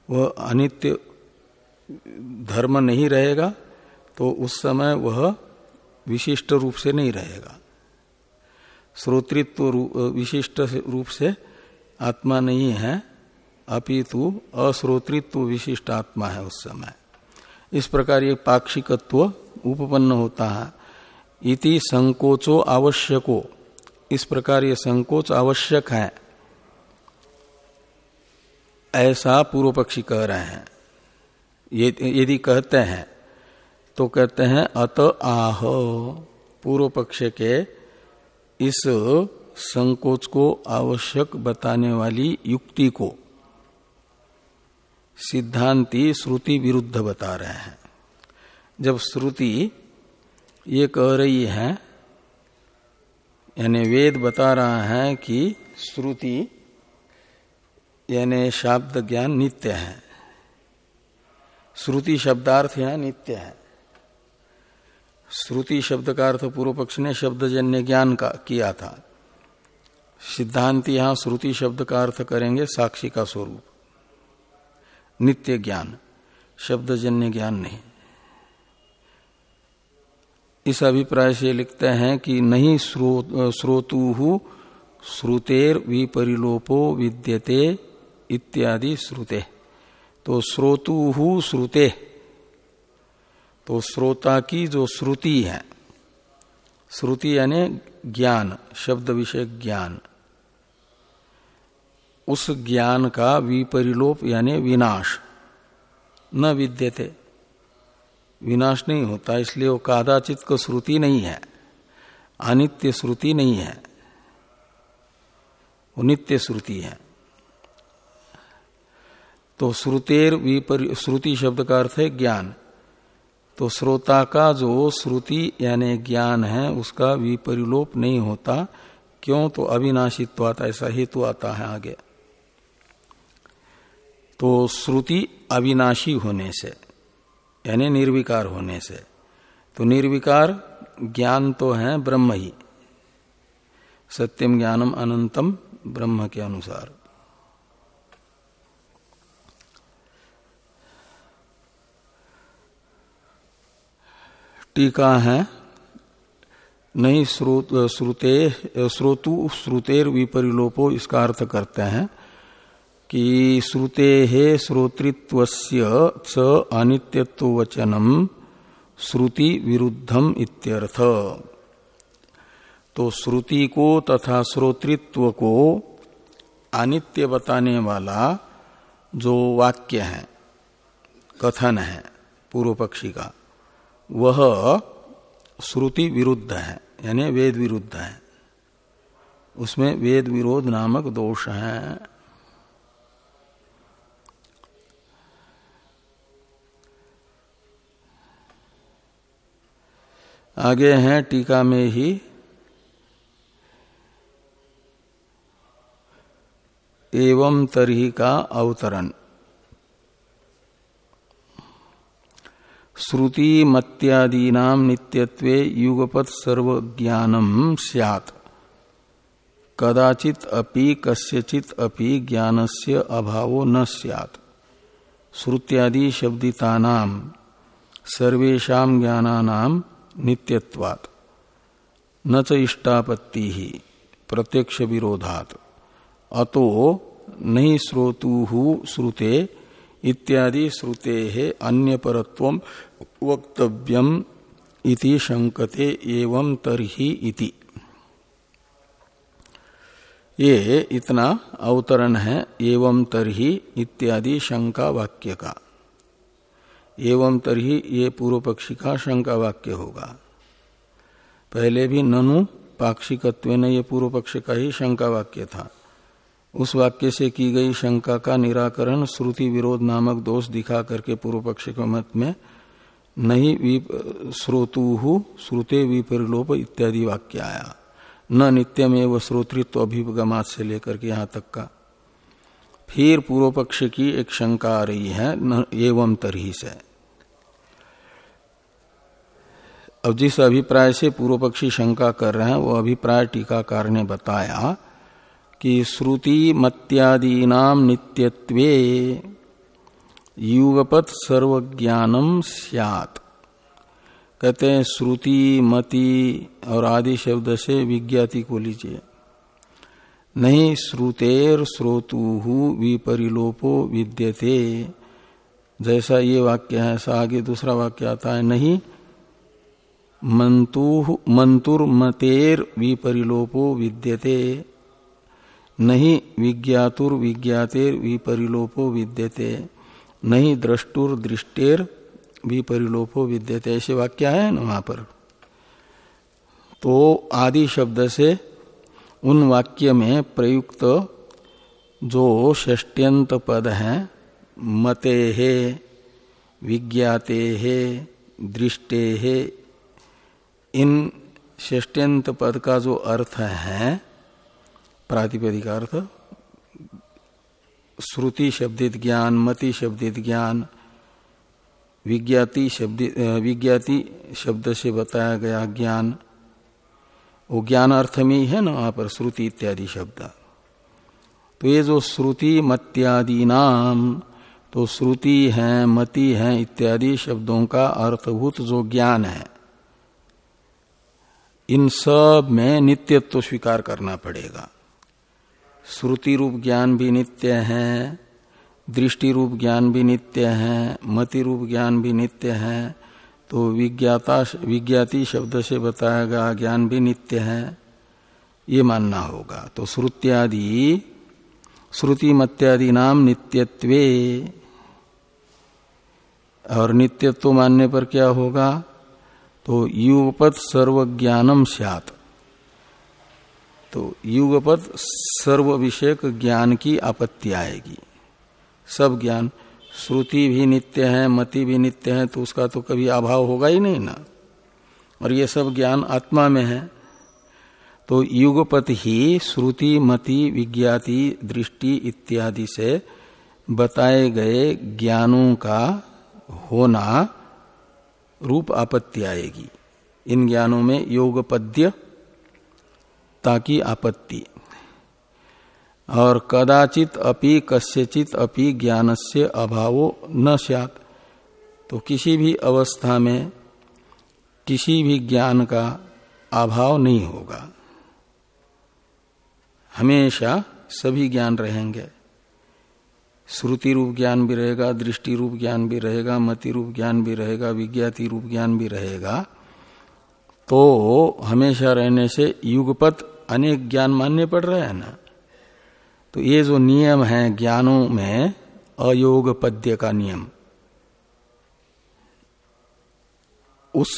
वह अनित्य धर्म नहीं रहेगा तो उस समय वह विशिष्ट रूप से नहीं रहेगा। श्रोतृत्व रूप विशिष्ट रूप से आत्मा नहीं है, अपितु अश्रोतृत्व विशिष्ट आत्मा है उस समय। इस प्रकार ये पाक्षिकत्व उपपन्न होता है। इति संकोचो आवश्यको। इस प्रकार ये संकोच आवश्यक है। ऐसा पूर्व पक्षी कह रहे हैं। यदि कहते हैं तो कहते हैं, अत आह। पूर्व पक्ष के इस संकोच को आवश्यक बताने वाली युक्ति को सिद्धांति श्रुति विरुद्ध बता रहे हैं। जब श्रुति ये कह रही है, यानी वेद बता रहा है कि श्रुति, यानी शब्द ज्ञान नित्य है। श्रुति शब्दार्थ यहाँ नित्य है। श्रुति शब्द का अर्थ पूर्व पक्ष ने शब्दजन्य ज्ञान का किया था। सिद्धांत यहाँ श्रुति शब्द का अर्थ करेंगे साक्षी का स्वरूप। नित्य ज्ञान, शब्दजन्य ज्ञान नहीं। इस अभिप्राय से लिखते हैं कि नहीं श्रोतु श्रुतेर विपरिलोपो विद्यते इत्यादि श्रुते। तो श्रोतु श्रुते। तो श्रोता की जो श्रुति है, श्रुति यानी ज्ञान, शब्द विषय ज्ञान, उस ज्ञान का विपरिलोप यानी विनाश न विद्यते। विनाश नहीं होता, इसलिए वो कादाचित को श्रुति नहीं है, अनित्य श्रुति नहीं है, वो नित्य श्रुति है। तो श्रुतेर विपरि, श्रुति शब्द का अर्थ है ज्ञान। तो श्रोता का जो श्रुति यानी ज्ञान है, उसका विपरिलोप नहीं होता। क्यों? तो अविनाशित्व आता, ऐसा हेतु आता है आगे। तो श्रुति अविनाशी होने से, यानी निर्विकार होने से तो निर्विकार ज्ञान तो है ब्रह्म ही। सत्यम ज्ञानम अनंतम ब्रह्म के अनुसार। टीका है? नहीं, श्रुते, श्रोतु श्रुतेर विपरिलोपो इसका अर्थ करते हैं कि श्रुते हे श्रोतृत्व स अनित्यत्व वचनम श्रुति विरुद्धम इत्यर्थ। तो श्रुति को तथा श्रोतृत्व को अनित्य बताने वाला जो वाक्य है, कथन है पूर्व पक्षी का वह श्रुति विरुद्ध है, यानी वेद विरुद्ध है। उसमें वेद विरोध नामक दोष है। आगे हैं टीका में ही एवं तरही का अवतरण। श्रुति मत्यादीना नित्यत्वे युगपत सर्व ज्ञानम सैत कदाचित अपि, कस्यचित अपि ज्ञानस्य अभावो न सैत श्रुत्यादि शब्दितानाम सर्वेशा ज्ञानानाम नित्यत्वात्। न च इष्टापत्ति ही प्रत्यक्ष विरोधात अतो नहीं श्रोतु श्रुते इत्यादि श्रुते है अन्य परत्व वक्तव्यम इति शंकते एवं तरही इति। ये इतना अवतरण है, एवं तरही इत्यादि शंका वाक्य का एवं तरही ये पूर्व पक्षी का शंका वाक्य होगा। पहले भी ननु पाक्षिकत्व ने ये पूर्व पक्ष का ही शंका वाक्य था। उस वाक्य से की गई शंका का निराकरण श्रुति विरोध नामक दोष दिखा करके पूर्व पक्ष के मत में नहीं श्रोतु श्रुते विपरिलोप इत्यादि वाक्य आया। न नित्यम एवं श्रोतृत्व अभिगमात से लेकर के यहाँ तक का। फिर पूर्व पक्ष की एक शंका आ रही है, न एवं तरही से। अब जिस अभिप्राय से पूर्व पक्षी शंका कर रहे हैं, वो अभिप्राय टीकाकार ने बताया कि श्रुति मत्यादीना नित्यत्वे। युगपत सर्वज्ञानम सियात। कहते हैं, श्रुति, मति और आदि शब्द से विज्ञाति को लीजिए। नहीं, श्रुतेर श्रोतु विपरिलोपो विद्यते। जैसा ये वाक्य है, ऐसा आगे दूसरा वाक्य आता है, नहीं मंतु मंतुर्मतेर विपरिलोपो विद्यते। नहीं विज्ञातुर विज्ञातेर विपरिलोपो विद्यते। नहीं द्रष्टुर दृष्टेर विपरिलोपो विद्यते। ऐसे वाक्य है ना वहाँ पर। तो आदि शब्द से उन वाक्य में प्रयुक्त जो षष्ट्यंत पद हैं, मते हे विज्ञाते हे दृष्टे है इन षष्ट्यंत पद का जो अर्थ है प्रातिपदिक अर्थ श्रुति शब्दित ज्ञान, मति शब्दित ज्ञान, विज्ञाति शब्द विज्ञाति शब्द से बताया गया ज्ञान। वो ज्ञान अर्थ में ही है ना वहाँ पर, श्रुति इत्यादि शब्द। तो ये जो श्रुति मत्यादि नाम तो श्रुति है, मति है इत्यादि शब्दों का अर्थभूत जो ज्ञान है, इन सब में नित्यत्व स्वीकार करना पड़ेगा। श्रुति रूप ज्ञान भी नित्य है दृष्टि रूप ज्ञान भी नित्य है मति रूप ज्ञान भी नित्य है तो विज्ञाता विज्ञाति शब्द से बताया गया ज्ञान भी नित्य है, ये मानना होगा। तो श्रुत्यादि श्रुति मत्यादि नाम नित्यत्वे, और नित्यत्व मानने पर क्या होगा? तो युगपत सर्वज्ञानम स्यात। तो युगपद सर्व विषयक ज्ञान की आपत्ति आएगी। सब ज्ञान, श्रुति भी नित्य है, मति भी नित्य है तो उसका तो कभी अभाव होगा ही नहीं ना। और ये सब ज्ञान आत्मा में है। तो युगपत ही श्रुति, मति, विज्ञाति, दृष्टि इत्यादि से बताए गए ज्ञानों का होना रूप आपत्ति आएगी। इन ज्ञानों में योगपद्य ताकि आपत्ति। और कदाचित अपि, कस्यचित अपि ज्ञान से अभावो न सत तो किसी भी अवस्था में किसी भी ज्ञान का अभाव नहीं होगा। हमेशा सभी ज्ञान रहेंगे। श्रुति रूप ज्ञान भी रहेगा, दृष्टि रूप ज्ञान भी रहेगा, मति रूप ज्ञान भी रहेगा, विज्ञाति रूप ज्ञान भी रहेगा। तो हमेशा रहने से युगपत अनेक ज्ञान मानने पड़ रहे हैं ना? तो ये जो नियम है ज्ञानों में, अयोग पद्य का नियम, उस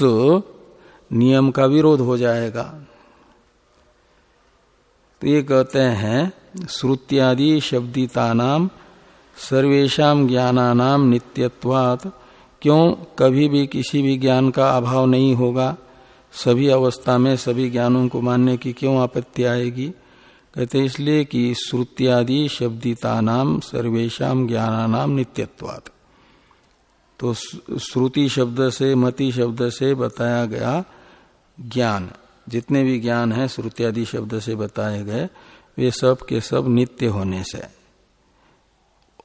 नियम का विरोध हो जाएगा। तो ये कहते हैं, श्रुत्यादि शब्दिता नाम सर्वेशा ज्ञानानाम नित्यत्वात, क्यों कभी भी किसी भी ज्ञान का अभाव नहीं होगा? सभी अवस्था में सभी ज्ञानों को मानने की क्यों आपत्ति आएगी? कहते इसलिए कि श्रुत्यादि शब्दिता नाम सर्वेशा ज्ञानानाम नित्यत्वात्। तो श्रुति शब्द से, मति शब्द से बताया गया ज्ञान। जितने भी ज्ञान है, श्रुत्यादि शब्द से बताए गए, वे सब के सब नित्य होने से।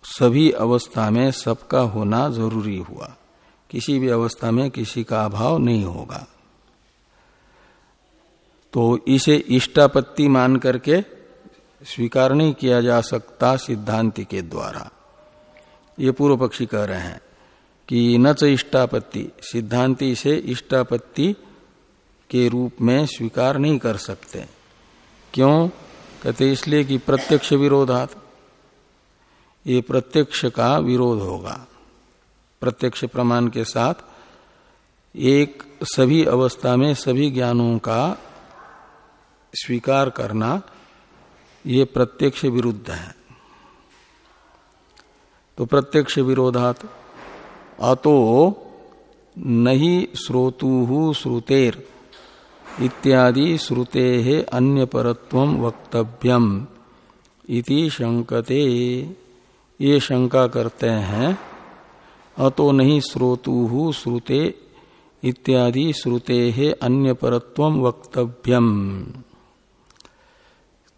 सभी अवस्था में सबका होना ज़रूरी हुआ। किसी भी अवस्था में किसी का अभाव नहीं होगा। तो इसे इष्टापत्ति मान करके स्वीकार नहीं किया जा सकता सिद्धांति के द्वारा। ये पूर्व पक्षी कह रहे हैं कि न च इष्टापत्ति, सिद्धांति इसे इष्टापत्ति के रूप में स्वीकार नहीं कर सकते। क्यों? कहते इसलिए कि प्रत्यक्ष विरोधात। ये प्रत्यक्ष का विरोध होगा। प्रत्यक्ष प्रमाण के साथ एक सभी अवस्था में सभी ज्ञानों का स्वीकार करना ये प्रत्यक्ष विरुद्ध है। तो प्रत्यक्ष विरोधात अतो नहीं श्रोतु श्रुतेर इत्यादि श्रुते अन्य परत्व वक्तव्यम इति शंकते ये शंका करते हैं, अतो नहीं श्रोतु श्रुते इत्यादि श्रुते अन्य परत्व वक्तव्यम।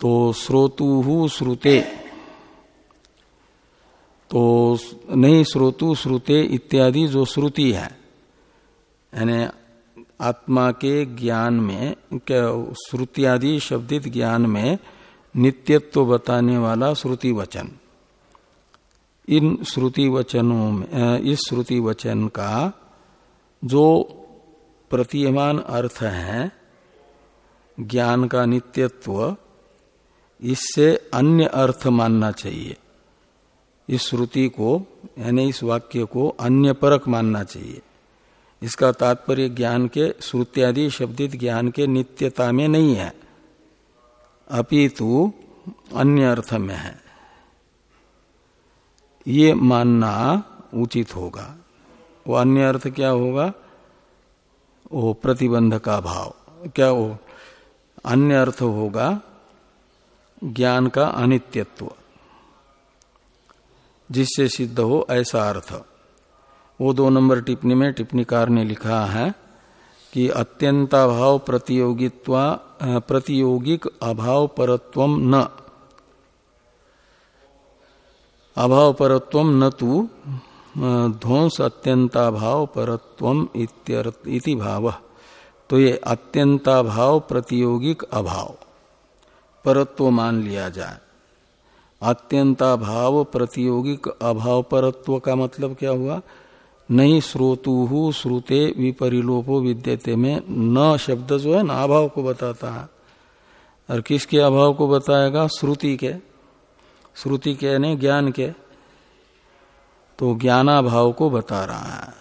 तो श्रोतु श्रुते। तो नहीं, श्रोतु, श्रुते इत्यादि जो श्रुति है, यानी आत्मा के ज्ञान में श्रुति आदि शब्दित ज्ञान में नित्यत्व बताने वाला श्रुति वचन। इन श्रुति वचनों में इस श्रुति वचन का जो प्रतीयमान अर्थ है, ज्ञान का नित्यत्व इससे अन्य अर्थ मानना चाहिए। इस श्रुति को, यानी इस वाक्य को अन्य परक मानना चाहिए। इसका तात्पर्य ज्ञान के, श्रुत्यादि शब्दित ज्ञान के नित्यता में नहीं है। अपितु अन्य अर्थ में है। ये मानना उचित होगा। वो अन्य अर्थ क्या होगा? वो प्रतिबंध का भाव। क्या वो अन्य अर्थ होगा? ज्ञान का अनित्यत्व। जिससे सिद्ध हो ऐसा अर्थ। वो दो नंबर टिप्पणी में टिप्पणीकार ने लिखा है कि अत्यंताभाव प्रतियोगित्वा प्रतियोगिक अभाव परत्व न। अभाव परत्व न तो ध्वंस अत्यंताभाव परत्व इति भाव। तो ये अत्यंताभाव प्रतियोगिक अभाव। परत्व मान लिया जाए अत्यंताभाव प्रतियोगिक अभाव परत्व का मतलब क्या हुआ? नहीं श्रोतु श्रुते विपरिलोपो विद्यते में न शब्द जो है ना अभाव को बताता है। और किसके अभाव को बताएगा? श्रुति के। श्रुति के यानी ज्ञान के। तो ज्ञानाभाव को बता रहा है।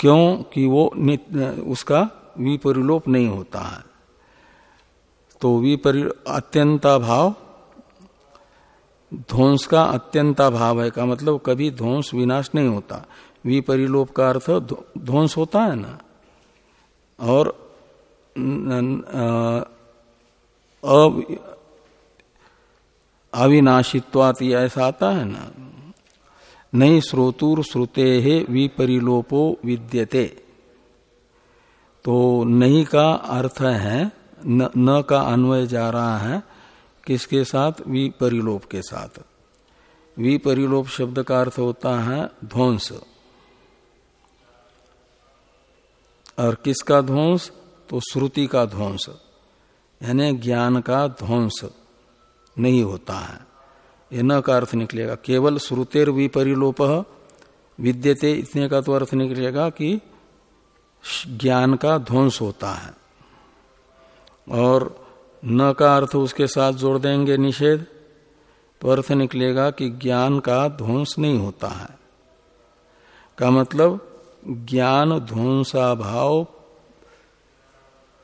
क्यों कि वो उसका विपरिलोप नहीं होता है? तो विपरि अत्यंता भाव ध्वंस का अत्यंता भाव है का मतलब कभी ध्वंस विनाश नहीं होता। विपरिलोप का अर्थ ध्वंस होता है ना? और अविनाशित्वात ऐसा आता है ना? नहीं श्रोतुर श्रुते विपरिलोपो विद्यते। तो नहीं का अर्थ है न, न का अन्वय जा रहा है किसके साथ? विपरिलोप के साथ। विपरिलोप शब्द का अर्थ होता है ध्वंस। और किसका ध्वंस? तो श्रुति का ध्वंस। यानी ज्ञान का ध्वंस नहीं होता है। ये न का अर्थ निकलेगा। केवल श्रुतेर विपरिलोप विद्यते, इतने का तो अर्थ निकलेगा कि ज्ञान का ध्वंस होता है। और न का अर्थ उसके साथ जोड़ देंगे निषेध तो अर्थ निकलेगा कि ज्ञान का ध्वंस नहीं होता है। का मतलब ज्ञान ध्वंसाभाव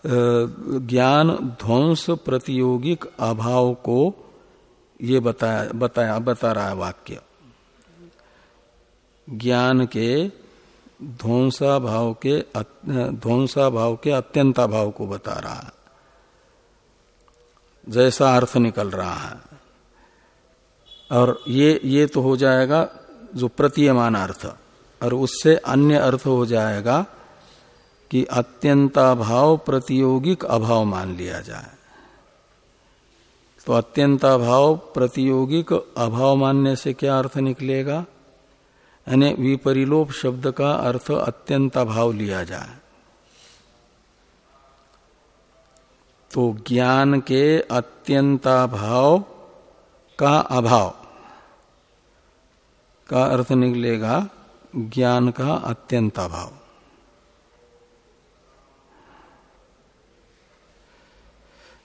ज्ञान ध्वंस प्रतियोगिक अभाव को ये बताया बताया, बता रहा है वाक्य। ज्ञान के ध्वंसा भाव के ध्वंसा भाव के अत्यंता भाव को बता रहा है। जैसा अर्थ निकल रहा है। और ये ये तो हो जाएगा जो प्रतीयमान अर्थ, और उससे अन्य अर्थ हो जाएगा कि अत्यंताभाव प्रतियोगिक अभाव मान लिया जाए। तो अत्यंताभाव प्रतियोगिक अभाव मानने से क्या अर्थ निकलेगा? यानी विपरिलोप शब्द का अर्थ अत्यंताभाव लिया जाए। तो ज्ञान के अत्यंताभाव का अभाव का अर्थ निकलेगा ज्ञान का अत्यंताभाव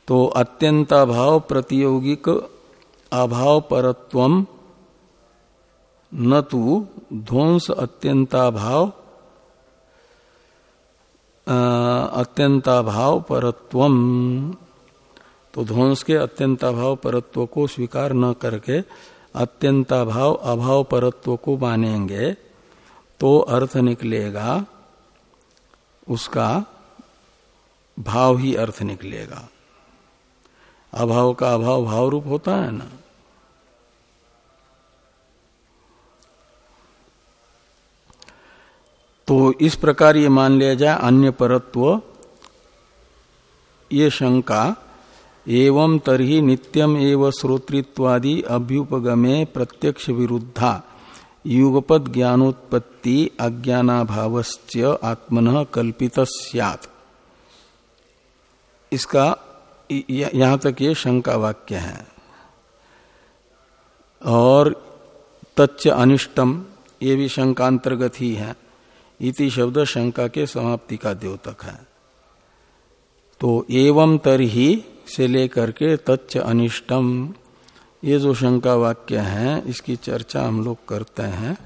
तो अत्यंताभाव प्रतियोगिक अभाव परत्व न तो ध्वंस अत्यंताभाव अत्यंताभाव परत्व तो ध्वंस के अत्यंताभाव परत्व को स्वीकार न करके अत्यंताभाव अभाव परत्व को मानेंगे तो अर्थ निकलेगा, उसका भाव ही अर्थ निकलेगा। अभाव का अभाव भाव रूप होता है ना। तो इस प्रकार ये मान लिया जाए अन्य परत्व, ये शंका, एवं तरही नित्यम एवं श्रोतृत्वादि अभ्युपगमे प्रत्यक्ष विरुद्धा, युगपद ज्ञानोत्पत्ति अज्ञानाभावश्च आत्मन कल्पित इसका यहाँ तक ये शंका वाक्य है। और तच्च अनिष्टम, ये भी शंकांतर्गत ही है। इति शब्द शंका के समाप्ति का द्योतक है। तो एवं तरही से लेकर के तच्च अनिष्टम, ये जो शंका वाक्य है, इसकी चर्चा हम लोग करते हैं।